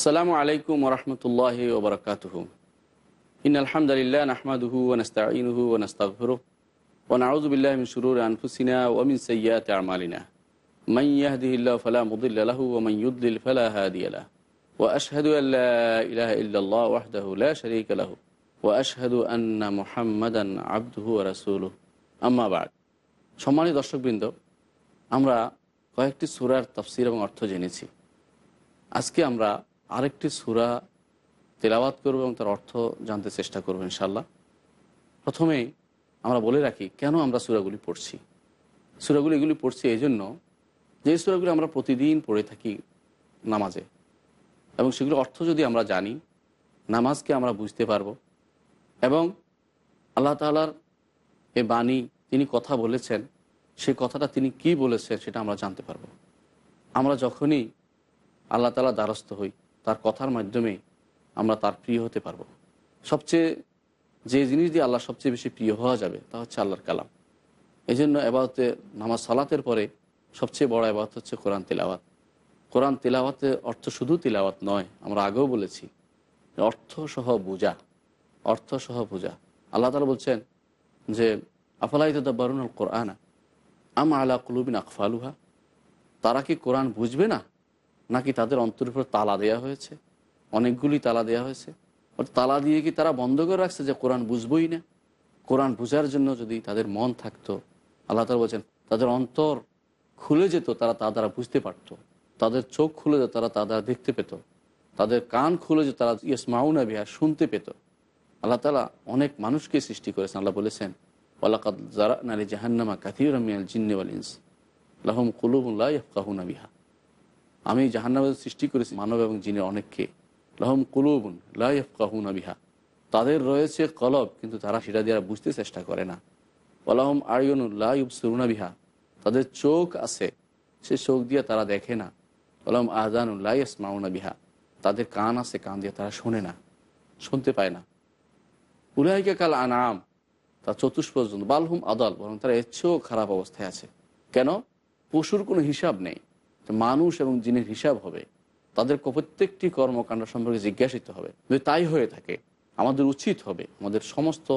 আসসালামু আলাইকুম ওরহমতুল্লাহ ওবরকাত ইন আলহামদুলিল্লাহ নাহমাদুহু ওনস্তাহু ওনস্তাকরু ওনাউজুবিল্লাহ শুরুর আনফুসিনা ওমিন সৈয়াত আমালিনা। মাইয়াহদিল্লা ফলা মুদুল্লাহ ওমাইয়ুদ্দিল ফলা হাদিয়ালা ও আশহাদু আল্লাহ ইলাহ ইল্লাল্লাহ ওয়াহদাহু লা শারীকা লাহু। ওয়া আশহাদু আন্না মুহাম্মাদান আবদুহু ওয়া রাসূলুহু। আম্মা বাদ। সম্মানিত দর্শকবৃন্দ, আমরা কয়েকটি সুরার তাফসীর এবং অর্থ জেনেছি। আজকে আমরা আরেকটি সুরা তেলাওয়াত করব এবং তার অর্থ জানতে চেষ্টা করব ইনশাল্লাহ প্রথমেই আমরা বলে রাখি, কেন আমরা সুরাগুলি পড়ছি? সুরাগুলি এগুলি পড়ছি এই জন্য যে সুরাগুলি আমরা প্রতিদিন পড়ে থাকি নামাজে, এবং সেগুলো অর্থ যদি আমরা জানি, নামাজকে আমরা বুঝতে পারব, এবং আল্লাহ তালার এ বাণী তিনি কথা বলেছেন সেই কথাটা তিনি কি বলেছেন সেটা আমরা জানতে পারব। আমরা যখনই আল্লাহ তালা দ্বারস্থ হই তার কথার মাধ্যমে আমরা তার প্রিয় হতে পারব। সবচেয়ে যে জিনিস দিয়ে আল্লাহ সবচেয়ে বেশি প্রিয় হওয়া যাবে, তা হচ্ছে আল্লাহর কালাম। এই জন্য এবাদতে, নামাজ সালাতের পরে সবচেয়ে বড় এবাদত হচ্ছে কোরআন তেলাওয়াত। কোরআন তেলাওয়াতের অর্থ শুধু তেলাওয়াত নয়, আমরা আগেও বলেছি অর্থ সহ বোঝা অর্থ সহ বোঝা আল্লাহ তালা বলছেন যে আফালাই বারুন কোরআনা আম আলা কুলুবিন আকফালুহা? তারা কি কোরআন বুঝবে না? নাকি তাদের অন্তরের উপর তালা দেওয়া হয়েছে? অনেকগুলি তালা দেওয়া হয়েছে। তালা দিয়ে কি তারা বন্ধ করে রাখছে যে কোরআন বুঝবই না? কোরআন বুঝার জন্য যদি তাদের মন থাকতো, আল্লাহ তালা বলছেন, তাদের অন্তর খুলে যেত, তারা তা দ্বারা বুঝতে পারত। তাদের চোখ খুলে যেত, তারা তা দ্বারা দেখতে পেত। তাদের কান খুলে যেত, তারা ইয়েস মাউনা বিহার শুনতে পেত। আল্লাহ তালা অনেক মানুষকে সৃষ্টি করেছেন। আল্লাহ বলেছেন ওয়ালাকাত জারা নারী জাহান্নামা কাথির মিয়াল জিন্নেওয়াল ইনস কুলুবুল্লাহ ইফকাহুনা বিহা। আমি জাহান্নামের সৃষ্টি করেছি মানব এবং জিনের অনেককে। লহম কুলুবুন লাফকাহুনা বিহা। তাদের রয়েছে কলব, কিন্তু তারা সেটা দিয়ে বুঝতে চেষ্টা করে না। ওলাহম আয়নুল্লাহ সুরুনা বিহা। তাদের চোখ আছে, সে চোখ দিয়ে তারা দেখে না। ওলাহম আহজানুল্লাহ ইসমাউনা বিহা। তাদের কান আছে, কান দিয়ে তারা শোনে না, শুনতে পায় না। উলাইকে কাল আনাম, তা চতুষ পর্যন্ত বালহুম আদাল, বরং তারা এর চেয়েও খারাপ অবস্থায় আছে। কেন? পশুর কোনো হিসাব নেই। মানুষ এবং জিনের হিসাব হবে তাদের প্রত্যেকটি কর্মকাণ্ড সম্পর্কে জিজ্ঞাসিত হবে। যদি তাই হয়ে থাকে, আমাদের উচিত হবে আমাদের সমস্ত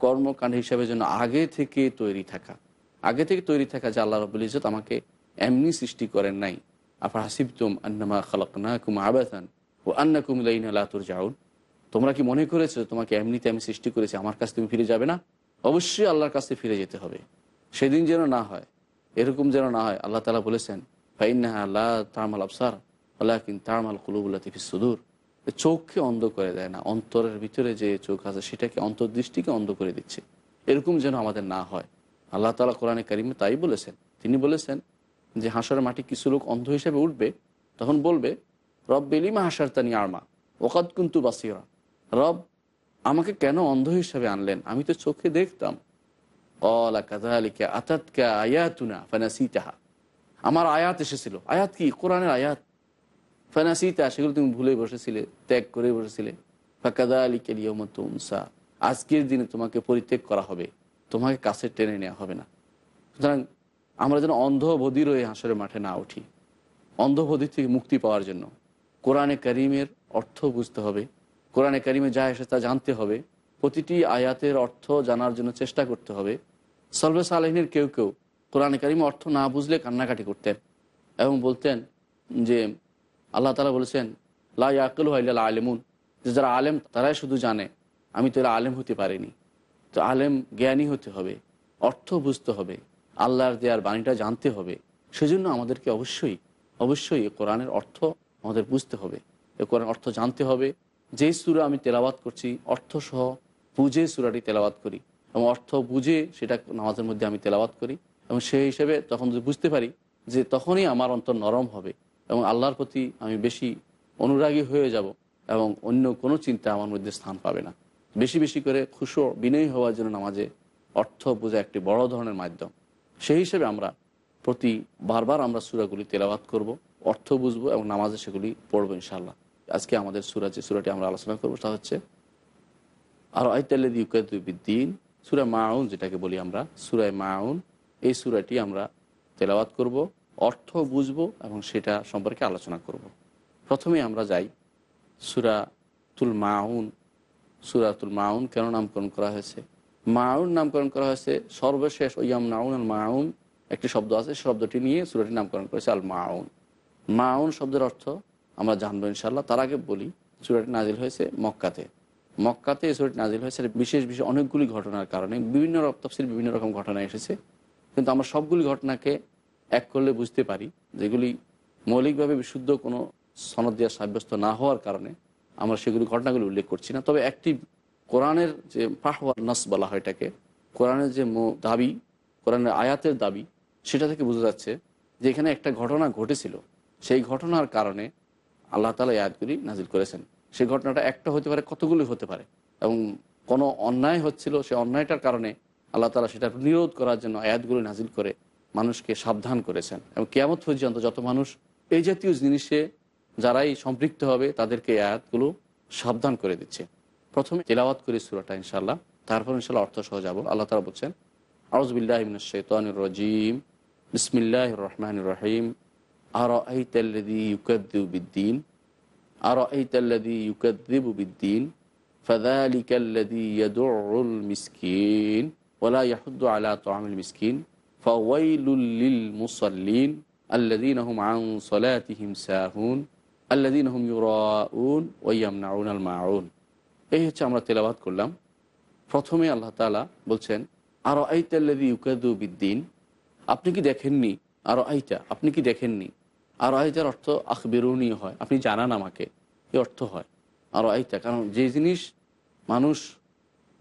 কর্মকাণ্ড হিসাবে যেন আগে থেকে তৈরি থাকা। আগে থেকে তৈরি থাকা যে আল্লাহ রবুল ইজত আমাকে এমনি সৃষ্টি করেন নাই। আফার হাসিবতুম আন্নামা খালাকনা কুম আবাথান ও আন্না কুমিলাইন আল্লাহর যাউন তোমরা কি মনে করেছ তোমাকে এমনিতে আমি সৃষ্টি করেছি, আমার কাছে তুমি ফিরে যাবে না? অবশ্যই আল্লাহর কাছে ফিরে যেতে হবে। সেদিন যেন না হয়, এরকম যেন না হয়, আল্লাহ তালা বলেছেন সুদূর চোখকে অন্ধ করে দেয় না। অন্তরের ভিতরে যে চোখ আছে সেটাকে অন্তর্দৃষ্টিকে অন্ধ করে দিচ্ছে। এরকম যেন আমাদের না হয়। আল্লাহ তালা কোরআনে কারিমে তাই বলেছেন। তিনি বলেছেন যে হাঁসের মাটি কিছু লোক অন্ধ হিসেবে উঠবে, তখন বলবে, রব বেলিমা হাসার তানি আরমা? ওকাদ কিন্তু বাসিরা? রব, আমাকে কেন অন্ধ হিসাবে আনলেন? আমি তো চোখে দেখতাম। অলা কাদা আলিকা আতাতকা আয়াতুনা ফানাসি তাহা আমার আয়াত এসেছিল। আয়াত কি? কোরআনের আয়াত। ফানাসিতা, সেগুলো তুমি ভুলে বসেছিলে, ত্যাগ করে বসেছিলে। ফাঁকাদা আলী কেলিয়মতমসা আজকের দিনে তোমাকে পরিত্যাগ করা হবে। তোমাকে কাছে টেনে নেওয়া হবে না। সুতরাং আমরা যেন অন্ধবধির হয়ে হাঁসের মাঠে না উঠি। অন্ধবধির থেকে মুক্তি পাওয়ার জন্য। কোরআনে করিমের অর্থ বুঝতে হবে। কোরআনে করিমে যা এসে তা জানতে হবে। প্রতিটি আয়াতের অর্থ জানার জন্য চেষ্টা করতে হবে। সলবে সালেহিনের কেউ কেউ কোরআনে কারিম অর্থ না বুঝলে কান্নাকাটি করতেন এবং বলতেন যে আল্লাহ তালা বলেছেন, লা ইয়াকুল হাইলা আলেমুন। যে যারা আলেম, তারাই শুধু জানে, আমি তো এরা আলেম হতে পারিনি। তো আলেম জ্ঞানী হতে হবে, অর্থ বুঝতে হবে, আল্লাহর দেয়ার বাণীটা জানতে হবে। সেজন্য আমাদেরকে অবশ্যই অবশ্যই কোরআনের অর্থ আমাদের বুঝতে হবে। এ কোরআন অর্থ জানতে হবে। যেই সুরা আমি তেলাওয়াত করছি, অর্থসহ বুঝে সুরাটি তেলাওয়াত করি এবং অর্থ বুঝে সেটা নামাজের মধ্যে আমি তেলাওয়াত করি। এবং সেই হিসেবে তখন যদি বুঝতে পারি যে তখনই আমার অন্তর নরম হবে এবং আল্লাহর প্রতি আমি বেশি অনুরাগী হয়ে যাব এবং অন্য কোনো চিন্তা আমার মধ্যে স্থান পাবে না। বেশি বেশি করে খুশো বিনয়ী হওয়ার জন্য নামাজে অর্থ বোঝা একটি বড় ধরনের মাধ্যম। সেই হিসেবে আমরা প্রতি বারবার আমরা সুরাগুলি তেলাওয়াত করব, অর্থ বুঝব এবং নামাজে সেগুলি পড়ব ইনশাল্লাহ আজকে আমাদের সুরা যে সুরাটি আমরা আলোচনা করব তা হচ্ছে আর আইতাল্লাদি ইউকাদুবিদ্দিন সুরা মাউন যেটাকে বলি আমরা, সুরায় মাউন। এই সুরাটি আমরা তেলাওয়াত করব, অর্থ বুঝব এবং সেটা সম্পর্কে আলোচনা করব। প্রথমে আমরা যাই সুরা তুল মাউন। সুরাতুল মাউন কেন নামকরণ করা হয়েছে? মাউন নামকরণ করা হয়েছে, সর্বশেষ ওয়াম নাউন আল মাউন একটি শব্দ আছে শব্দটি নিয়ে সুরাটি নামকরণ করেছে আল মাউন। মাউন শব্দের অর্থ আমরা জানব ইনশাল্লাহ তার আগে বলি সুরাটি নাজিল হয়েছে মক্কাতে। মক্কাতে এই সুরাটি নাজিল হয়েছে, বিশেষ বিশেষ অনেকগুলি ঘটনার কারণে, বিভিন্ন তফসিল, বিভিন্ন রকম ঘটনা এসেছে। কিন্তু আমরা সবগুলি ঘটনাকে এক করলে বুঝতে পারি, যেগুলি মৌলিকভাবে বিশুদ্ধ কোনো সনদ দিয়া সাব্যস্ত না হওয়ার কারণে আমরা সেগুলি ঘটনাগুলি উল্লেখ করছি না। তবে একটি কোরআনের যে পাহওয়ার নাস বলা হয় এটাকে, কোরআনের যে দাবি, কোরআনের আয়াতের দাবি, সেটা থেকে বোঝা যাচ্ছে যে এখানে একটা ঘটনা ঘটেছিল। সেই ঘটনার কারণে আল্লাহ তালা আয়াতগুলি নাজিল করেছেন। সেই ঘটনাটা একটা হতে পারে, কতগুলি হতে পারে এবং কোনো অন্যায় হচ্ছিল সেই অন্যায়টার কারণে আল্লাহ তালা সেটা নিরোধ করার জন্য আয়াতগুলো নাজিল করে মানুষকে সাবধান করেছেন। এবং কেয়ামত পর্যন্ত যত মানুষ এই জাতীয় জিনিসে যারাই সম্পৃক্ত হবে, তাদেরকে আয়াতগুলো সাবধান করে দিচ্ছে। প্রথমে তেলাওয়াত করি সুরাটা ইনশাল্লাহ তারপর ইনশাল্লাহ অর্থ সহ যাব। আল্লাহ তালা বলছেন আউজবিল্লাহমিন শৈতানুর রজিম। বিসমিল্লাহ রহমান রহিম। আর এই তাল্লাদি ইউকদ্দিউবিদ্দিন আর এই তাল্লাদি ইউকদ্দিবুবিদ্দিন ফদালিকাল্লাদি ইয়াদুল মিসকিন। ওলা আলা আল্লাদিন আল এই হচ্ছে আমরা তেলাবাদ করলাম। প্রথমে আল্লাহ তালা বলছেন আর আইতা আপনি কি দেখেননি? আর আইতা আপনি কি দেখেননি? আর আইতার অর্থ আখবেরুনি হয় আপনি জানান আমাকে, এই অর্থ হয়। আর আইতা কারণ যে জিনিস মানুষ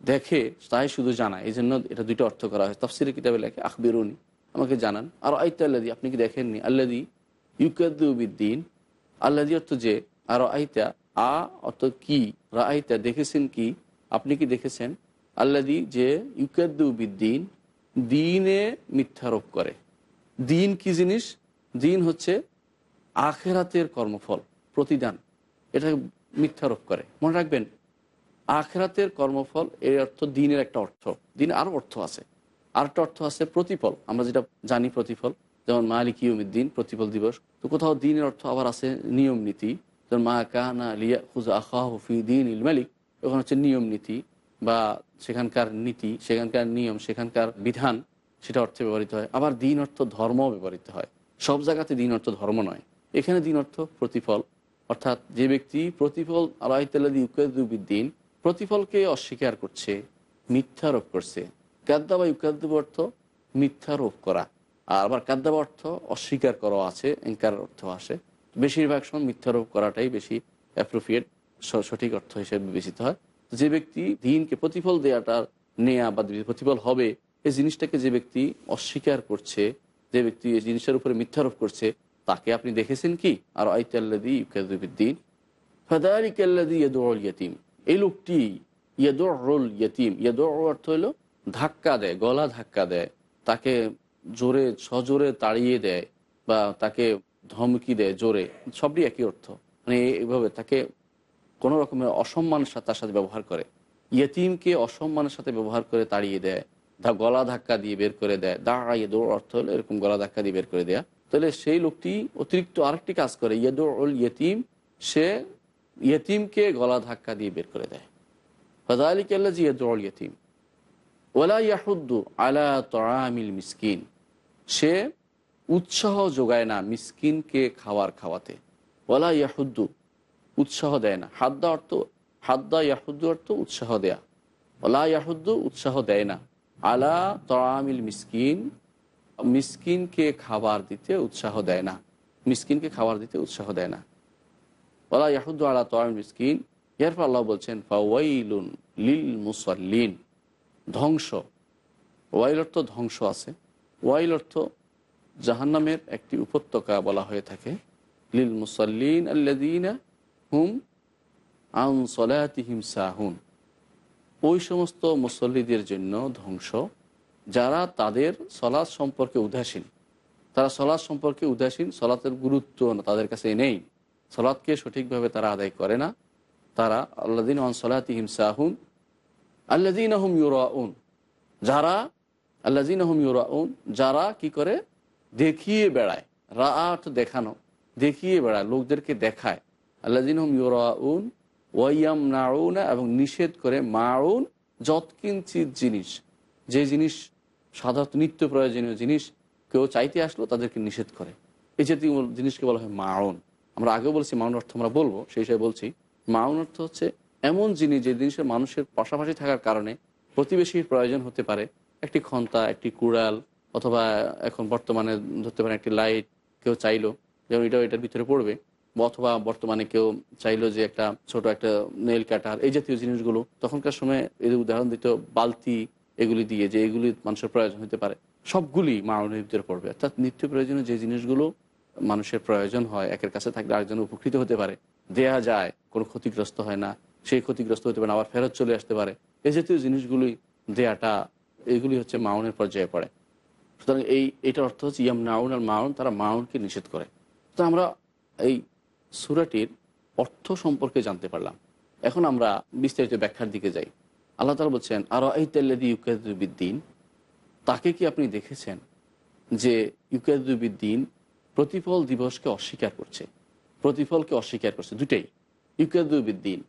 দেখে, তাই শুধু জানায়। এই জন্য এটা দুইটা অর্থ করা হয়। তফসিরের কিতাবে লেখে, আখবেরুনি আমাকে জানান। আর আইতা আল্লাদি আপনি কি দেখেননি? আল্লাদি ইউকাদ্দিন আল্লাদি অর্থ যে, আর আইতা আ অর্থ কি রা আইতা দেখেছেন কি আপনি কি দেখেছেন? আল্লাদি যে ইউকাদ্দিন দিনে মিথ্যারোপ করে। দিন কি জিনিস? দিন হচ্ছে আখেরাতের কর্মফল, প্রতিদান। এটা মিথ্যারোপ করে। মনে রাখবেন আখেরাতের কর্মফল এর অর্থ দিনের একটা অর্থ। দিন আরও অর্থ আছে। আরেকটা অর্থ আছে প্রতিফল। আমরা যেটা জানি প্রতিফল, যেমন মালিক ইউমিদ্দিন প্রতিফল দিবস। তো কোথাও দিনের অর্থ আবার আছে নিয়ম নীতি। যেমন মা কাহানা লিয়া হুজা আখা হুফি দিন ইল মালিক। ওখানে হচ্ছে নিয়ম নীতি বা সেখানকার নীতি, সেখানকার নিয়ম, সেখানকার বিধান, সেটা অর্থে ব্যবহৃত হয়। আবার দিন অর্থ ধর্ম ব্যবহৃত হয়। সব জায়গাতে দিন অর্থ ধর্ম নয়। এখানে দিন অর্থ প্রতিফল। অর্থাৎ যে ব্যক্তি প্রতিফল আল্লাহ ইউকাদুবিদ্দিন প্রতিফলকে অস্বীকার করছে, মিথ্যারোপ করছে। কাদ্দাবা ইউকাদ্দুব অর্থ মিথ্যারোপ করা। আর আবার কাদ্দাবা অর্থ অস্বীকার করা আছে এঙ্কার অর্থ আসে। বেশিরভাগ সময় মিথ্যারোপ করাটাই বেশি অ্যাপ্রোপ্রিয়েট সঠিক অর্থ হিসেবে বিবেচিত হয়। যে ব্যক্তি দিনকে প্রতিফল দেওয়াটার নেয়া বা প্রতিফল হবে, এই জিনিসটাকে যে ব্যক্তি অস্বীকার করছে, যে ব্যক্তি এই জিনিসের উপরে মিথ্যারোপ করছে, তাকে আপনি দেখেছেন কি? আর আইতাল্লাদি ইউকাদুবিদ্দিন ফাদারিকাল্লাদি ইয়াদুল ইয়াতিম। এই লোকটি ইয়াদুল ইয়েতিম, ইয়াদুর অর্থ হলো ধাক্কা দেয়, গলা ধাক্কা দেয়, তাকে জোরে, সজোরে তাড়িয়ে দেয় বা তাকে ধমকি দেয় জোরে, সবই একই অর্থ। মানে এইভাবে তাকে কোনো রকমের অসম্মানের সাথে তার সাথে ব্যবহার করে। ইয়েতিমকে অসম্মানের সাথে ব্যবহার করে তাড়িয়ে দেয় গলা ধাক্কা দিয়ে বের করে দেয়। দাঁড়া, ইয়েদোর অর্থ হলো এরকম গলা ধাক্কা দিয়ে বের করে দেয়া। তাহলে সেই লোকটি অতিরিক্ত আরেকটি কাজ করে। ইয়েদুল ইয়েতিম, সে ইয়তিমকে গলা ধাক্কা দিয়ে বের করে দেয়। ফদালিক আল্লাহ ইয়েদুল ইয়তিম। ওলা ইয়াহুদ্দু আলা তরামিল মিসকিন। সে উৎসাহ যোগায় না মিসকিনকে খাওয়ার খাওয়াতে। ওলা ইয়াহুদ্দু উৎসাহ দেয় না। হাদ্দা অর্থ, হাদ্দা ইয়াহুদ্দু অর্থ উৎসাহ দেয়া। ওলা ইয়াহুদ্দু উৎসাহ দেয় না। আলা তরামিল মিসকিন, মিসকিনকে খাবার দিতে উৎসাহ দেয় না। মিসকিনকে খাবার দিতে উৎসাহ দেয় না। ওলা ইয়াহুদ্দ আলা তোয়াম মিসকিন। এরপর আল্লাহ বলছেন, ফাওয়াইলুন লিল মুসল্লিন ধ্বংস। ওয়াইল অর্থ ধ্বংস আছে। ওয়াইল অর্থ জাহান্নামের একটি উপত্যকা বলা হয়ে থাকে। লিল মুসল্লিন আল্লাদিনা হুম আন সলাতিহিম সাহুন। ওই সমস্ত মুসল্লিদের জন্য ধ্বংস, যারা তাদের সলাৎ সম্পর্কে উদাসীন। তারা সলাদ সম্পর্কে উদাসীন, সলাতের গুরুত্ব তাদের কাছে নেই। সলাৎকে সঠিকভাবে তারা আদায় করে না। তারা আল্লাদিন আন সলাতিহিম সাহুন আল্লাদিন আহম ইউরাউন। যারা আল্লাদিন আহম ইউরাউন, যারা কি করে? দেখিয়ে বেড়ায় রা অর্থ দেখানো, দেখিয়ে বেড়ায়, লোকদেরকে দেখায়। আল্লাদিন আহম ইউরাউন ওয়াইয়াম নাউনা এবং নিষেধ করে মাউন যৎকিঞ্চিত জিনিস। যে জিনিস, সাধারণত নিত্য প্রয়োজনীয় জিনিস, কেউ চাইতে আসলো তাদেরকে নিষেধ করে। এই জাতীয় জিনিসকে বলা হয় মাউন। আমরা আগেও বলছি মাউন অর্থ আমরা বলব, সেই হিসাবে বলছি। মাউন অর্থ হচ্ছে এমন জিনিস যে জিনিসের মানুষের পাশাপাশি থাকার কারণে প্রতিবেশীর প্রয়োজন হতে পারে একটি খন্তা, একটি কুড়াল, অথবা এখন বর্তমানে ধরতে পারেন একটি লাইট, কেউ চাইলো, যেমন এটাও এটার ভিতরে পড়বে অথবা বর্তমানে কেউ চাইলো যে একটা ছোট একটা নেল কাটার, এই জাতীয় জিনিসগুলো তখনকার সময় এদের উদাহরণ দিত বালতি এগুলি দিয়ে, যে এগুলি মানুষের প্রয়োজন হতে পারে। সবগুলি মারণের ভিতরে পড়বে। অর্থাৎ নিত্য প্রয়োজনীয় যে জিনিসগুলো মানুষের প্রয়োজন হয়, একের কাছে থাকলে আরেকজন উপকৃত হতে পারে। দেয়া যায়, কোনো ক্ষতিগ্রস্ত হয় না, সেই ক্ষতিগ্রস্ত হতে পারে আবার ফেরত চলে আসতে পারে। এই জাতীয় জিনিসগুলি দেয়াটা, এগুলি হচ্ছে মাউনের পর্যায়ে পড়ে। সুতরাং এই এটার অর্থ হচ্ছে ইয়াম নাউন আর মাউন, তারা মাউনকে নিষেধ করে। তো আমরা এই সুরাটির অর্থ সম্পর্কে জানতে পারলাম। এখন আমরা বিস্তারিত ব্যাখ্যার দিকে যাই। আল্লাহ তালা বলছেন আর এই তেল্লাদি ইউকাদুবিদ্দিন তাকে কি আপনি দেখেছেন যে ইউকাদুবিদ্দিন প্রতিফল দিবসকে অস্বীকার করছে। প্রতিফলকে অস্বীকার করছে। দুটাই। ইউকাদুবিদ্দিন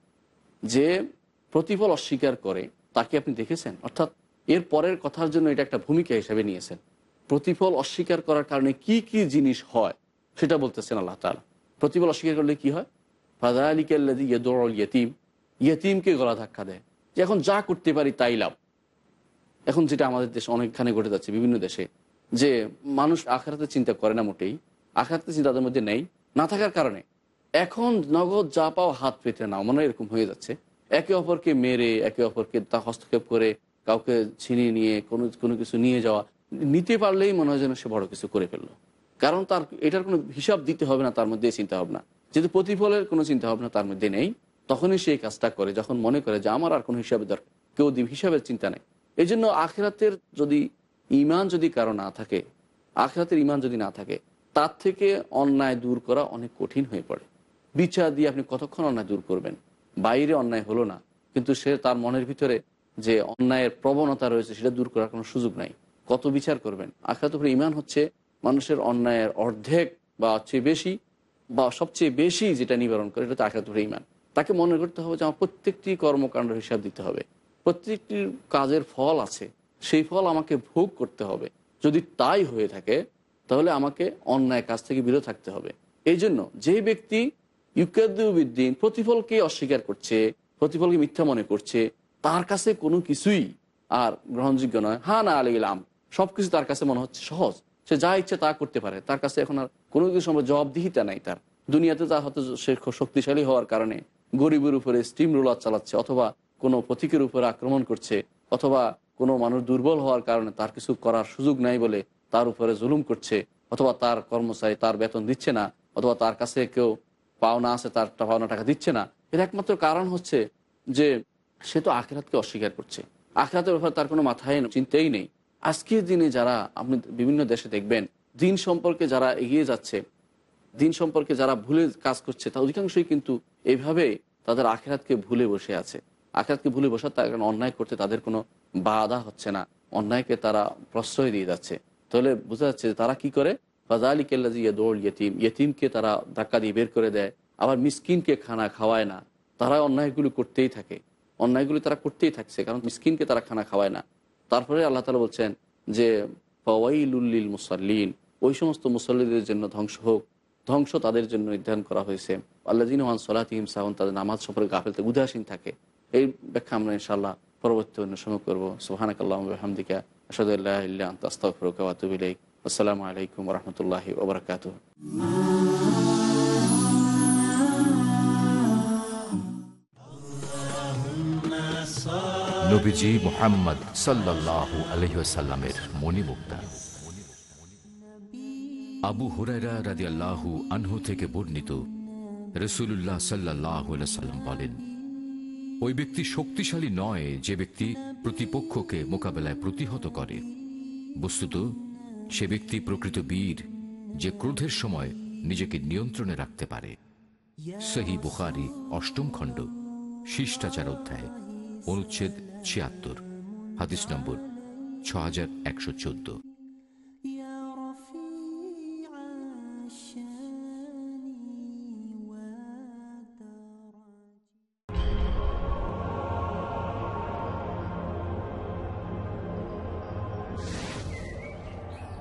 যে প্রতিফল অস্বীকার করে, তাকে আপনি দেখেছেন? অর্থাৎ এর পরের কথার জন্য এটা একটা ভূমিকা হিসাবে নিয়েছেন। প্রতিফল অস্বীকার করার কারণে কি কি জিনিস হয়, সেটা বলতেছেন আল্লাহ তালা প্রতিফল অস্বীকার করলে কি হয়? ফাদা আলিকাল্লাদি ইয়দৌল ইয়তিম। ইয়তিমকে গলা ধাক্কা দেয়। যে এখন যা করতে পারি তাই লাভ। এখন যেটা আমাদের দেশে অনেকখানে ঘটে যাচ্ছে, বিভিন্ন দেশে। যে মানুষ আখারাতে চিন্তা করে না মোটেই। চিন্তা তাদের মধ্যে নেই, না থাকার কারণে। এখন নগদ যা পাও হাত পেতে নাও, মনে এরকম হয়ে যাচ্ছে। একে অপরকে মেরে, একে অপরকে তা হস্তক্ষেপ করে, কাউকে ছিনিয়ে নিয়ে, কোনো কোনো কিছু নিয়ে যাওয়া, নিতে পারলেই মনে হয় যেন সে বড় কিছু করে ফেলল। কারণ তার, এটার কোনো হিসাব দিতে হবে না, তার মধ্যে চিন্তা ভাবনা যেহেতু প্রতিফলের কোনো চিন্তা ভাবনা তার মধ্যে নেই, তখনই সে কাজটা করে, যখন মনে করে যে আমার আর কোনো হিসাবে দরকার, কেউ দিব হিসাবের চিন্তা নেই। এই জন্য আখেরাতের যদি ইমান যদি কারও না থাকে, আখেরাতের ইমান যদি না থাকে তার থেকে অন্যায় দূর করা অনেক কঠিন হয়ে পড়ে। বিচার দিয়ে আপনি কতক্ষণ অন্যায় দূর করবেন? বাইরে অন্যায় হলো না। কিন্তু সে তার মনের ভিতরে যে অন্যায়ের প্রবণতা রয়েছে, সেটা দূর করার কোনো সুযোগ নাই। কত বিচার করবেন? আখেরাত উপরে ইমান হচ্ছে মানুষের অন্যায়ের অর্ধেক বা চেয়ে বেশি বা সবচেয়ে বেশি যেটা নিবারণ করে এটা তো আখেরাত উপরে ইমান তাকে মনে করতে হবে যে আমার প্রত্যেকটি কর্মকাণ্ড হিসাব দিতে হবে। প্রত্যেকটি কাজের ফল আছে। সেই ফল আমাকে ভোগ করতে হবে। যদি তাই হয়ে থাকে তাহলে আমাকে অন্যায় কাজ থেকে বিরত থাকতে হবে। এই জন্য যে ব্যক্তি ইউকাদ্দিন প্রতিফলকে অস্বীকার করছে, প্রতিফলকে মিথ্যা মনে করছে, তার কাছে কোনো কিছুই আর গ্রহণযোগ্য নয়। হা না আলিলাম সবকিছু তার কাছে মনে হচ্ছে সহজ। সে যা ইচ্ছে তা করতে পারে। তার কাছে এখন আর কোনো কিছু সম্পর্কে জবাবদিহিতা নাই তার। দুনিয়াতে তা হয়তো সে শক্তিশালী হওয়ার কারণে গরিবের উপরে স্টিম রোলার চালাচ্ছে অথবা কোনো প্রতীকের উপরে আক্রমণ করছে অথবা কোনো মানুষ দুর্বল হওয়ার কারণে তার কিছু করার সুযোগ নাই বলে তার উপরে জুলুম করছে, অথবা তার কর্মচারী তার বেতন দিচ্ছে না, অথবা তার কাছে কেউ পাওনা আছে, তার পাওনা টাকা দিচ্ছে না। এর একমাত্র কারণ হচ্ছে যে সে তো আখেরাতকে অস্বীকার করছে। আখেরাতের ব্যাপারে তার কোনো মাথায় চিন্তাই নেই। আজকের দিনে যারা আপনি বিভিন্ন দেশে দেখবেন, দিন সম্পর্কে যারা এগিয়ে যাচ্ছে, দিন সম্পর্কে যারা ভুলে কাজ করছে, তা অধিকাংশই কিন্তু এইভাবে তাদের আখেরাতকে ভুলে বসে আছে। আখেরাতকে ভুলে বসার তার অন্যায় করতে তাদের কোনো বাধা হচ্ছে না। অন্যায়কে তারা প্রশ্রয় দিয়ে যাচ্ছে। তাহলে বোঝা যাচ্ছে যে তারা কি করে? ফাজালি কেল্লাজি দৌড় ইয়েতিম, ইয়েতিমকে তারা ধাক্কা দিয়ে বের করে দেয়। আবার মিসকিনকে খানা খাওয়ায় না। তারা অন্যায়গুলি করতেই থাকে। অন্যায়গুলি তারা করতেই থাকছে, কারণ মিসকিনকে তারা খানা খাওয়ায় না। তারপরে আল্লাহ তালা বলছেন যে ফওয়াইলুল্লিল মুসাল্লিন ওই সমস্ত মুসল্লিদের জন্য ধ্বংস হোক। ধ্বংস তাদের জন্য নির্ধারণ করা হয়েছে। আল্লাহ জিনহান সলাতিম সাহন, তাদের নামাজ সম্পর্কে গাফেলতে, উদাসীন থাকে। এই ব্যাখ্যা আমরা ইনশাল্লাহ পরবর্তী অন্য সময় করব। সুহানাক আল্লাহামদিকা আসাদুল্লাহ আস্তাফরকাতুবিল্লাইক আলাইকুম রহমতুল্লাহি ওবরাকাতু মোহাম্মদ সাল্লাল্লাহু আসাল্লামের আবু আল্লাহু আনহু থেকে সাল্লাম বলেন ওই ব্যক্তি শক্তিশালী নয়, যে ব্যক্তি প্রতিপক্ষকে মোকাবেলায় প্রতিহত করে। বস্তুত, সে ব্যক্তি প্রকৃত বীর, যে ক্রোধের সময় নিজেকে নিয়ন্ত্রণে রাখতে পারে। সহি বুখারি, অষ্টম খণ্ড, শিষ্টাচার অধ্যায়, অনুচ্ছেদ ছিয়াত্তর, হাদিস নম্বর ছ হাজার একশো চোদ্দ।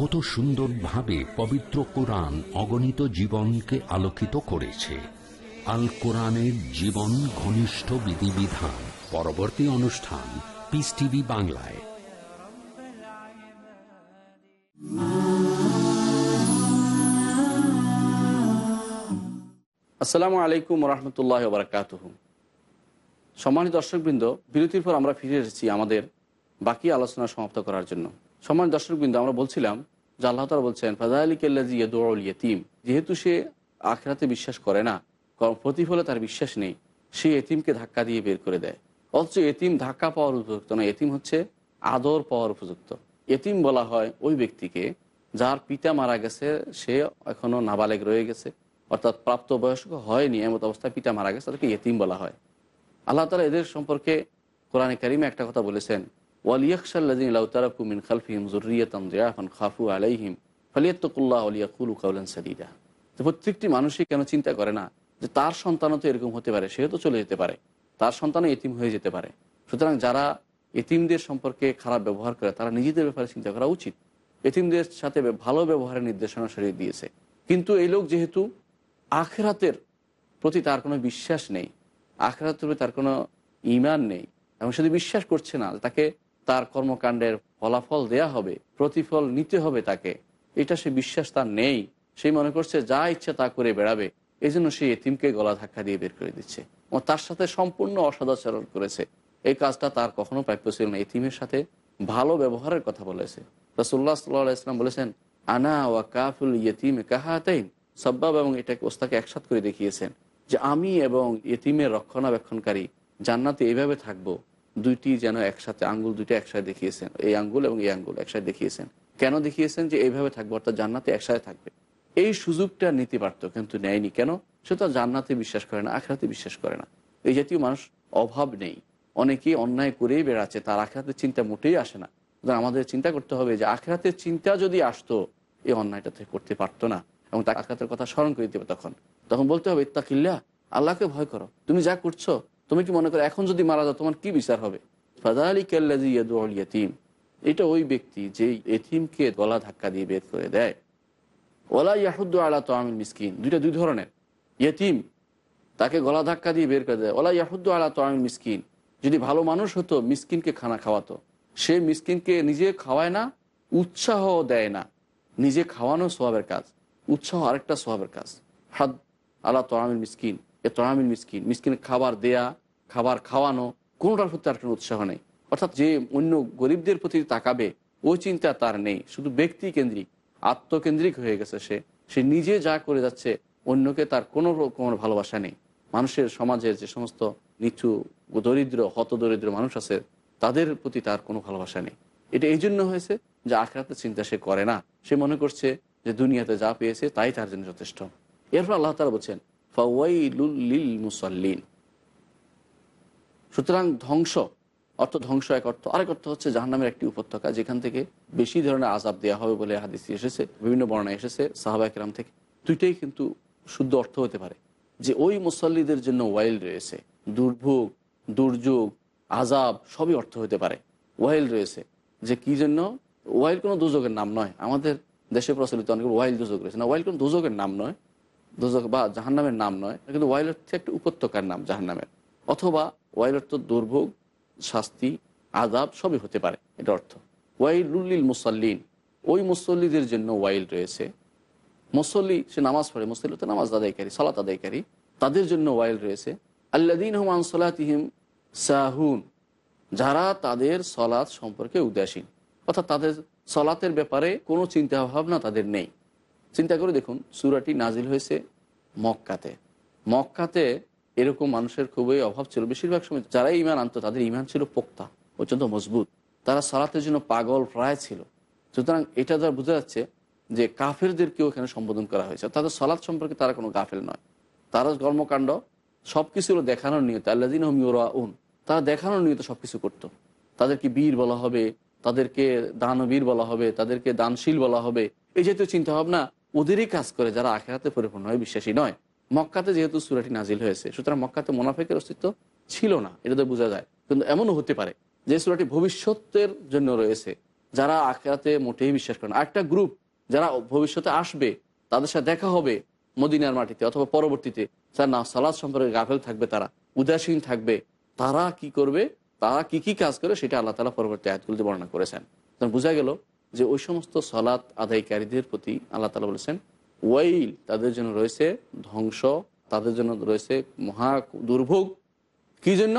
কত সুন্দরভাবে পবিত্র কোরআন অগণিত জীবনকে আলোকিত করেছে। আল কোরআনের জীবন ঘনিষ্ঠ বিধিবিধান, পরবর্তী অনুষ্ঠান পিস টিভি বাংলায়। আসসালামু আলাইকুম রহমতুল্লাহ বারকাত সম্মানিত দর্শকবৃন্দ, বিরতির পর আমরা ফিরে এসেছি আমাদের বাকি আলোচনা সমাপ্ত করার জন্য। সম্মানিত দর্শকবৃন্দ, আমরা বলছিলাম যে আল্লাহ তালা বলছেন ফাজা আলী কেল্লাজি দৌড়ল ইয়েতিম যেহেতু সে আখরাতে বিশ্বাস করে না, কারণ প্রতিফলে তার বিশ্বাস নেই, সে এতিমকে ধাক্কা দিয়ে বের করে দেয়। অথচ এতিম ধাক্কা পাওয়ার উপযুক্ত না এতিম হচ্ছে আদর পাওয়ার উপযুক্ত। এতিম বলা হয় ওই ব্যক্তিকে যার পিতা মারা গেছে, সে এখনও নাবালেগ রয়ে গেছে, অর্থাৎ প্রাপ্ত বয়স্ক হয়নি, এমত অবস্থায় পিতা মারা গেছে, তাদেরকে এতিম বলা হয়। আল্লাহ তালা এদের সম্পর্কে কোরআনে কারিমে একটা কথা বলেছেন প্রত্যেকটি মানুষই কেন চিন্তা করে না? যে তার সন্তানও তো এরকম হতে পারে, সেও তো চলে যেতে পারে। তার সন্তানও এতিম হয়ে যেতে পারে। সুতরাং যারা এতিমদের সম্পর্কে খারাপ ব্যবহার করে, তারা নিজেদের ব্যাপারে চিন্তা করা উচিত। এতিমদের সাথে ভালো ব্যবহারের নির্দেশনা সরিয়ে দিয়েছে। কিন্তু এই লোক যেহেতু আখেরাতের প্রতি তার কোনো বিশ্বাস নেই, আখেরাতের প্রতি তার কোনো ইমান নেই, এবং শুধু বিশ্বাস করছে না, তাকে তার কর্মকাণ্ডের ফলাফল দেয়া হবে, প্রতিফল নিতে হবে তাকে। এটা সে বিশ্বাস তার নেই। সেই মনে করছে, যা ইচ্ছা তা করে বেড়াবে। এই জন্য সে এতিমকে গলা ধাক্কা দিয়ে বের করে দিচ্ছে এবং তার সাথে সম্পূর্ণ অসদাচরণ করেছে। এই কাজটা তার কখনো প্রাপ্য ছিল না। এতিমের সাথে ভালো ব্যবহারের কথা বলেছে। রসুল্লাহ সাল্লাহ ইসলাম বলেছেন, আনা ওয়া কাফুল ইয়েতিমে কাহাতাইন। সব্বাব এবং এটাকে ওস্তাকে একসাথ করে দেখিয়েছেন যে, আমি এবং ইয়েতিমের রক্ষণাবেক্ষণকারী জান্নাতে এইভাবে থাকব। দুইটি যেন একসাথে, আঙ্গুল দুইটা একসাথে দেখিয়েছেন। এই আঙ্গুল এবং এই আঙ্গুল একসাথে দেখিয়েছেন। কেন দেখিয়েছেন যে এইভাবে থাকবে? অর্থাৎ জান্নাতে একসাথে থাকবে। এই সুযোগটা নিতে পারতো কিন্তু নেয়নি। কেন? সে তো জান্নাতে বিশ্বাস করে না, আখরাতে বিশ্বাস করে না। এই জাতীয় মানুষ অভাব নেই। অনেকেই অন্যায় করেই বেড়াচ্ছে, তার আখরাতের চিন্তা মোটেই আসে না। আমাদের চিন্তা করতে হবে যে আখরাতের চিন্তা যদি আসতো, এই অন্যায়টা থেকে করতে পারতো না এবং তার আখরাতের কথা স্মরণ করে দিতে তখন। তখন বলতে হবে ইত্তাকিল্লা আল্লাহকে ভয় করো। তুমি যা করছ তুমি কি মনে করো, এখন যদি মারা যাও, তোমার কি বিচার হবে? ইয়াতিম। এটা ওই ব্যক্তি যে এতিমকে গলা ধাক্কা দিয়ে বের করে দেয়। ওলা ইয়াহুদ্দ আলা তো আমিন মিসকিন। দুইটা দুই ধরনের। ইয়েতিম, তাকে গলা ধাক্কা দিয়ে বের করে দেয়। ওলা ইয়াহুদ্দ আলা তো আমিন মিসকিন। যদি ভালো মানুষ হতো, মিসকিনকে খানা খাওয়াতো। সে মিসকিনকে নিজে খাওয়ায় না উৎসাহ দেয় না। নিজে খাওয়ানো স্বভাবের কাজ, উৎসাহ আরেকটা স্বভাবের কাজ। হাদ আলা তোরামিল মিসকিন। এ তোরামিল মিসকিন। মিসকিনের খাবার দেয়া, খাবার খাওয়ানো, কোনোটার প্রতি তার কোনো উৎসাহ নেই। অর্থাৎ যে অন্য গরিবদের প্রতি তাকাবে, ওই চিন্তা তার নেই। শুধু ব্যক্তি কেন্দ্রিক, আত্মকেন্দ্রিক হয়ে গেছে সে। সে নিজে যা করে যাচ্ছে, অন্যকে তার কোনো রকমের ভালোবাসা নেই। মানুষের সমাজের যে সমস্ত নিচু দরিদ্র হত দরিদ্র মানুষ আছে, তাদের প্রতি তার কোনো ভালোবাসা নেই। এটা এই জন্য হয়েছে যে আখরাতের চিন্তা সে করে না। সে মনে করছে যে দুনিয়াতে যা পেয়েছে, তাই তার জন্য যথেষ্ট। এরপর আল্লাহ তালা বলছেন ফাওয়াইলুল লিল মুসাল্লিন। সুতরাং ধ্বংস, অর্থ ধ্বংস এক অর্থ। আরেক অর্থ হচ্ছে জাহান্নামের একটি উপত্যকা, যেখান থেকে বেশি ধরনের আজাব দেওয়া হবে বলে হাদিসি এসেছে, বিভিন্ন বর্ণায় এসেছে সাহাবাহিরাম থেকে। দুইটাই কিন্তু শুদ্ধ অর্থ হতে পারে। যে ওই মুসল্লিদের জন্য ওয়াইল রয়েছে, দুর্ভোগ, দুর্যোগ আজাব সবই অর্থ হতে পারে। ওয়াইল রয়েছে। যে কি জন্য? ওয়াইল কোনো দুযোগের নাম নয়। আমাদের দেশে প্রচলিত অনেক ওয়াইল দুযোগ রয়েছে। না, ওয়াইল কোনো দুযোগের নাম নয়। দুযোগ বা জাহান্নামের নাম নয় কিন্তু ওয়াইল হচ্ছে একটা উপত্যকার নাম জাহান্নামের। অথবা ওয়াইল অর্থ দুর্ভোগ, শাস্তি আজাব সবই হতে পারে এটা অর্থ। ওয়াইলুল্লিল মুসাল্লিন, ওই মুসল্লিদের জন্য ওয়াইল রয়েছে। মুসল্লি, সে নামাজ পড়ে, মুসল্লি তো নামাজ আদায়কারী সলাত আদায়কারী তাদের জন্য ওয়াইল রয়েছে। আল্লাদিন হুমান সলাতিহিম সাহুন, যারা তাদের সলাৎ সম্পর্কে উদাসীন। অর্থাৎ তাদের সলাতের ব্যাপারে কোনো চিন্তা ভাবনা তাদের নেই। চিন্তা করে দেখুন, সুরাটি নাজিল হয়েছে মক্কাতে। মক্কাতে এরকম মানুষের খুবই অভাব ছিল। বেশিরভাগ সময় যারা ইমান আনতো, তাদের ইমান ছিল পোক্তা, অত্যন্ত মজবুত। তারা সালাতের জন্য পাগল প্রায় ছিল। সুতরাং এটা দ্বারা বোঝা যাচ্ছে যে কাফেরদেরকেও এখানে সম্বোধন করা হয়েছে। তাদের সলাৎ সম্পর্কে তারা কোনো গাফেল নয়। তারা কর্মকাণ্ড সব কিছু হলো দেখানোর নিয়ত। আল্লাদিন উন তারা দেখানোর নিয়ত সব কিছু করতো। তাদেরকে বীর বলা হবে, তাদেরকে দানবীর বলা হবে, তাদেরকে দানশীল বলা হবে। এই জাতীয় চিন্তা ভাবনা ওদেরই কাজ করে, যারা আখেরাতে পরিপূর্ণ হয়, বিশ্বাসী নয়। মক্কাতে যেহেতু সুরাটি নাজিল হয়েছে, সুতরাং মক্কাতে মোনাফেকের অস্তিত্ব ছিল না, এটা তো বোঝা যায়। কিন্তু এমনও হতে পারে যে সুরাটি ভবিষ্যতের জন্য রয়েছে, যারা আখেরাতে মোটেই বিশ্বাস করে না। একটা গ্রুপ যারা ভবিষ্যতে আসবে, তাদের সাথে দেখা হবে মদিনার মাটিতে অথবা পরবর্তীতে, যার না সালাদ সম্পর্কে গাফেল থাকবে, তারা উদাসীন থাকবে, তারা কি করবে, তারা কি কি কাজ করে, সেটা আল্লাহ তালা পরবর্তী আয়াতগুলিতে বর্ণনা করেছেন। তখন বোঝা গেল যে ওই সমস্ত সলাৎ আদায়কারীদের প্রতি আল্লাহ তালা বলেছেন, ওয়াইল তাদের জন্য রয়েছে ধ্বংস, তাদের জন্য রয়েছে মহা দুর্ভোগ। কি জন্য?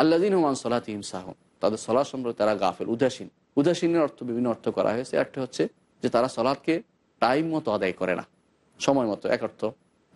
আল্লাদিন হুমান সলাত ইমসাহ তাদের সলাৎ সম্পর্কে তারা গাফেল, উদাসীন। উদাসীনের অর্থ বিভিন্ন অর্থ করা হয়েছে। একটা হচ্ছে যে তারা সলাৎকে টাইম মতো আদায় করে না, সময় মতো, এক অর্থ।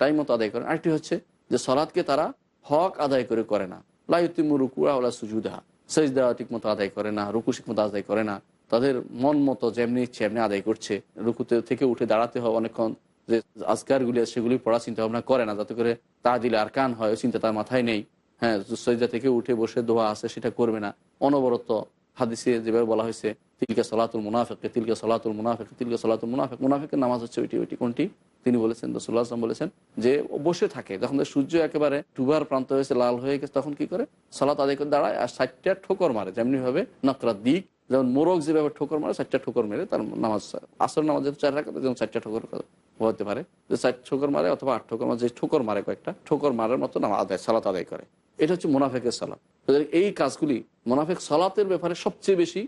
টাইম মতো আদায় করে না। আরেকটি হচ্ছে যে সলাৎকে তারা হক আদায় করে করে না। লাইতিমু রুকুয়া ওলা সুজুদাহা। সেজদা ঠিক মতো আদায় করে না, রুকু ঠিক মতো আদায় করে না। তাদের মন মতো যেমনি ইচ্ছে এমনি আদায় করছে। রুকুতে থেকে উঠে দাঁড়াতে হয় অনেকক্ষণ। যে আজকারগুলি আছে সেগুলি পড়া চিন্তা ভাবনা করে না, যাতে করে তা দিলে আর কান হয় চিন্তা তার মাথায় নেই। হ্যাঁ সৈজা থেকে উঠে বসে দোয়া আছে, সেটা করবে না। অনবরত হাদিসে যেভাবে বলা হয়েছে, তিলকে সলাতুল মুনাফেককে তিলকে সলাতুল মুনাফেক, তিলকে সলাতুল মুনাফেক। মুনাফেকের নামাজ হচ্ছে ওইটি ওইটি কোনটি? তিনি বলেছেন রসুল্লাহ আসলাম বলেছেন যে বসে থাকে, যখন সূর্য একেবারে ডুবার প্রান্ত হয়েছে, লাল হয়ে গেছে, তখন কি করে? সালাত আদায় করে দাঁড়ায় আর ষাটটা ঠোকর মারে যেমনি ভাবে নকরার দিক যেমন মোরগ যেভাবে ঠোকর মারে, চারটা ঠোকর মেরে তার নামাজ আসর নামাজ যেহেতু চার রাখা যেমন চারটা ঠোকর হতে পারে। যে চার ঠোকর মারে অথবা আট ঠোকর মারে, যে ঠোকর মারে কয়েকটা, ঠোকর মারার মতো নামাজ আদায়, সালাত আদায় করে। এটা হচ্ছে মোনাফেকের সালাত। এই কাজগুলি মোনাফেক সালাতের ব্যাপারে সবচেয়ে বেশি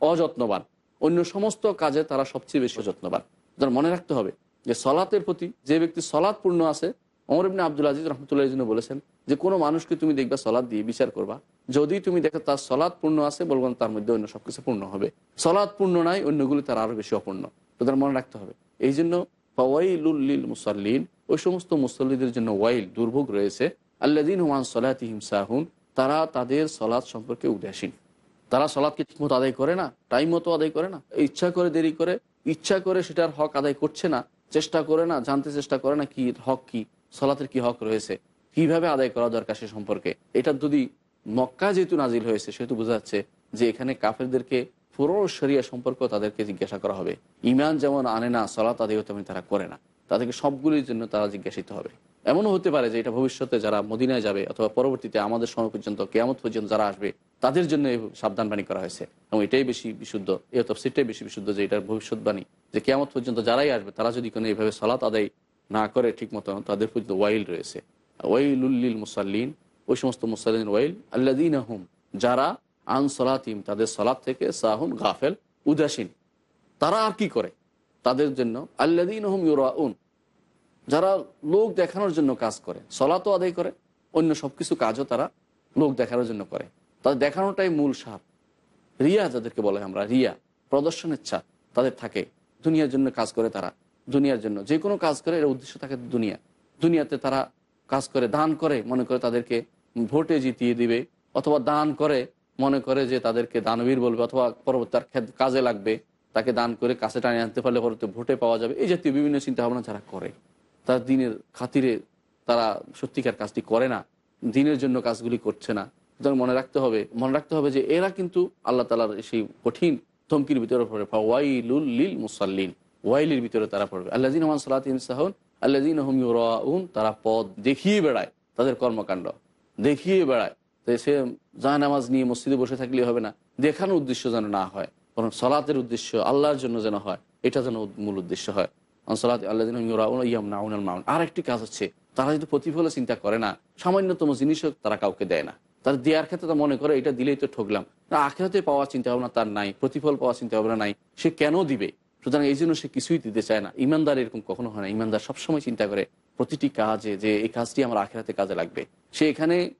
অযত্নবান। অন্য সমস্ত কাজে তারা সবচেয়ে বেশি অযত্নবান। যারা মনে রাখতে হবে যে সলাতের প্রতি যে ব্যক্তি সলাৎ পূর্ণ আছে অমর ইবনে আব্দুল আজিজ রহমতুল্লাহ জন্য বলেছেন যে, কোনো মানুষকে তুমি দেখবা সলাদ দিয়ে বিচার করবা। যদি তুমি দেখো তার সলাৎ পূর্ণ আছে, বলব তার মধ্যে অন্য সবকিছু পূর্ণ হবে। সলাৎ পূর্ণ নাই, অন্যগুলি তার আরও বেশি অপূর্ণ। তাদের মনে রাখতে হবে। এই জন্য ওয়াইলুল্লিল মুসাল্লিন, ওই সমস্ত মুসল্লিদের জন্য ওয়াইল দুর্ভোগ রয়েছে। আল্লাদিন হুমান সলাতিহিম সাহুন, তারা তাদের সলাদ সম্পর্কে উদাসীন তারা সলাৎকে ঠিকমতো আদায় করে না, টাইম মতো আদায় করে না, ইচ্ছা করে দেরি করে, ইচ্ছা করে সেটার হক আদায় করছে না, চেষ্টা করে না, জানতে চেষ্টা করে না কি হক কি। সলাতের কি হক রয়েছে? কীভাবে আদায় করা দরকার সে সম্পর্কে? এটা যদি মক্কা যেহেতু নাজিল হয়েছে, সেহেতু বোঝা যাচ্ছে যে এখানে কাফেরদেরকে পুরো সরিয়া সম্পর্ক তাদেরকে জিজ্ঞাসা করা হবে। ইমান যেমন আনে না সলাত আদায় তেমন তারা করে না। তাদেরকে সবগুলির জন্য তারা জিজ্ঞাসিত হবে। এমনও হতে পারে যে এটা ভবিষ্যতে যারা মদিনায় যাবে অথবা পরবর্তীতে আমাদের সময় পর্যন্ত, কেয়ামত পর্যন্ত যারা আসবে, তাদের জন্য সাবধানবাণী করা হয়েছে। এবং এটাই বেশি বিশুদ্ধ, এই তফসিরটাই বেশি বিশুদ্ধ যে এটার ভবিষ্যৎবাণী। যে কেয়ামত পর্যন্ত যারাই আসবে, তারা যদি কোনো এইভাবে সলাত আদায় না করে ঠিক মতো তাদের পর্যন্ত ওয়াইল রয়েছে। ওয়াইলুল্লিল মুসাল্লিন, ওই সমস্ত মুসাল্লিন ওয়াইল আল্লাদিন আহম যারা আন সলাতিম তাদের সলাদ থেকে সাহুন গাফেল, উদাসীন। তারা আর কি করে? তাদের জন্য আল্লাদিন আহম ইউরাউন, যারা লোক দেখানোর জন্য কাজ করে, সলাতও আদায় করে, অন্য সবকিছু কাজও তারা লোক দেখানোর জন্য করে। তাদের দেখানোটাই মূল সার। রিয়া যাদেরকে বলে আমরা, রিয়া, প্রদর্শনের ইচ্ছা তাদের থাকে। দুনিয়ার জন্য কাজ করে তারা। দুনিয়ার জন্য। যে কোনো কাজ করে এর উদ্দেশ্য থাকে দুনিয়া। দুনিয়াতে তারা কাজ করে, দান করে, মনে করে তাদেরকে ভোটে জিতিয়ে দিবে, অথবা দান করে, মনে করে যে তাদেরকে দানবীর বলবে, অথবা পরবর্তী তার কাজে লাগবে, তাকে দান করে কাছে টানে আনতে পারলে পরবর্তী ভোটে পাওয়া যাবে। এই জাতীয় বিভিন্ন চিন্তা ভাবনা যারা করে, তার দিনের খাতিরে তারা সত্যিকার কাজটি করে না, দিনের জন্য কাজগুলি করছে না। সুতরাং মনে রাখতে হবে, মনে রাখতে হবে যে এরা কিন্তু আল্লাহ তালার সেই কঠিন ধমকির ভিতরে পড়ে। ওয়াইলুল লিল মুসাল্লিন। ওয়াইলির ভিতরে তারা পড়বে। আল্লাহিন রহমান সালাতিন সাহন আল্লাহিন হমিউরাউন তারা পদ দেখিয়ে বেড়ায় তাদের কর্মকাণ্ড। দেখিয়ে বেড়ায়। তো সে যা নামাজ নিয়ে মসজিদে বসে থাকলে হবে না। দেখানোর উদ্দেশ্য যেন না হয়, বরং সলাতের উদ্দেশ্য আল্লাহর জন্য যেন হয়, এটা যেন মূল উদ্দেশ্য হয়। সলাত আল্লাহিন ইয়াম নাউনাল মাউন আর একটি কাজ হচ্ছে, তারা যদি প্রতিফলে চিন্তা করে না, সামান্যতম জিনিসও তারা কাউকে দেয় না। তার দেওয়ার ক্ষেত্রে তো মনে করে, এটা দিলেই তো ঠকলাম আখেরাতে পাওয়ার চিন্তা ভাবনা তার নাই, প্রতিফল পাওয়ার চিন্তা ভাবনা নাই, সে কেন দিবে? সুতরাং এই জন্য সে কিছুই দিতে চায় না। ইমানদার এরকম কখনো হয় না। ইমানদার সবসময় চিন্তা করে প্রতিটি কাজে যে এই কাজটি আমার আখেরাতে কাজে লাগবে। সে এখানে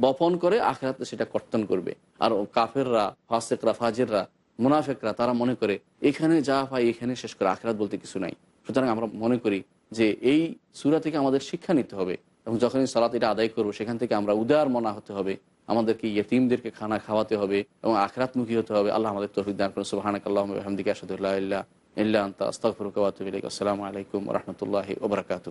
বপন করে আখেরাতে সেটা কর্তন করবে। আর কাফেররা, ফাসেকরা, ফাজেররা, মুনাফেকরা, তারা মনে করে, এখানে যা পাই এখানে শেষ করে, আখেরাত বলতে কিছু নাই। সুতরাং আমরা মনে করি যে এই সুরা থেকে আমাদের শিক্ষা নিতে হবে। এবং যখনই সালাত এটা আদায় করব, সেখান থেকে আমরা উদার মনা হতে হবে। আমাদেরকে, ইয়েতিমদেরকে খানা খাওয়াতে হবে এবং আখরাতমুখী হতে হবে। আল্লাহ আমাদের তৌফিক দান করুন। সুবাহানাক আল্লাহ হামদিকে আসাদুল্লাহ ইল্লা ইলাইক। আসসালামু আলাইকুম ওয়া ওবরাকাতু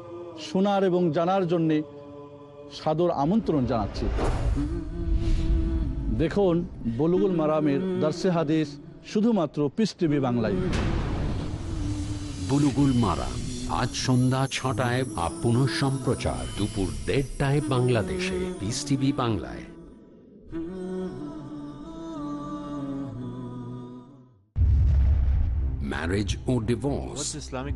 শোনার এবং জানার জন্যে সাদর আমন্ত্রণ জানাচ্ছি। দেখুন বলুগুল মারামের দার্সে হাদিস শুধুমাত্র পিস টিভি বাংলায়। বুলুগুল মারা আজ সন্ধ্যা ছটায় আপ পুনঃ সম্প্রচার দুপুর দেড়টায় বাংলাদেশে পিস টিভি বাংলায়। ম্যারেজ ও divorce, Islamic Islamic